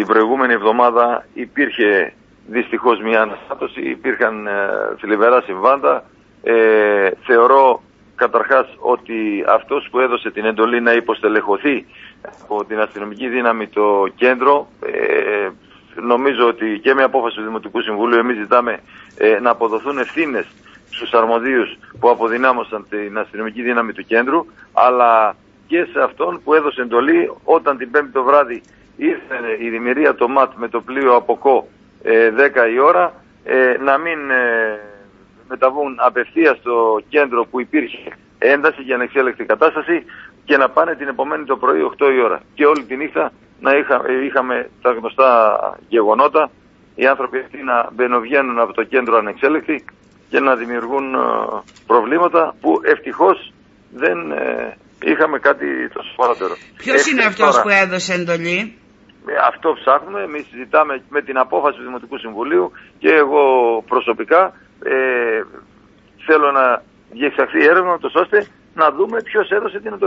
την προηγούμενη εβδομάδα υπήρχε δυστυχώς μια αναστάτωση, υπήρχαν ε, θλιβερά συμβάντα. Ε, θεωρώ καταρχάς ότι αυτός που έδωσε την εντολή να υποστελεχωθεί από την αστυνομική δύναμη το κέντρο ε, νομίζω ότι και με απόφαση του Δημοτικού Συμβουλίου εμείς ζητάμε ε, να αποδοθούν ευθύνες στους αρμοδίους που αποδυνάμωσαν την αστυνομική δύναμη του κέντρου αλλά και σε αυτόν που έδωσε εντολή όταν την πέμπτη το βράδυ ήρθε η δημιουργία το ΜΑΤ με το πλοίο από ΚΟ 10 η ώρα ε, να μην ε, μεταβούν απευθείας στο κέντρο που υπήρχε ένταση για ανεξέλεκτη κατάσταση και να πάνε την επομένη το πρωί 8 η ώρα. Και όλη τη νύχτα να είχα, είχαμε τα γνωστά γεγονότα, οι άνθρωποι αυτοί να μπαινοβγαίνουν από το κέντρο ανεξέλεκτοι και να δημιουργούν ε, προβλήματα που ευτυχώς δεν είχαμε κάτι το σοβαρότερο. Ποιος είναι αυτός που έδωσε εντολή; Ε, αυτό ψάχνουμε. Εμείς συζητάμε με την απόφαση του Δημοτικού Συμβουλίου και εγώ προσωπικά ε, θέλω να διεξαχθεί έρευνα ώστε να δούμε ποιος έδωσε την εντολή.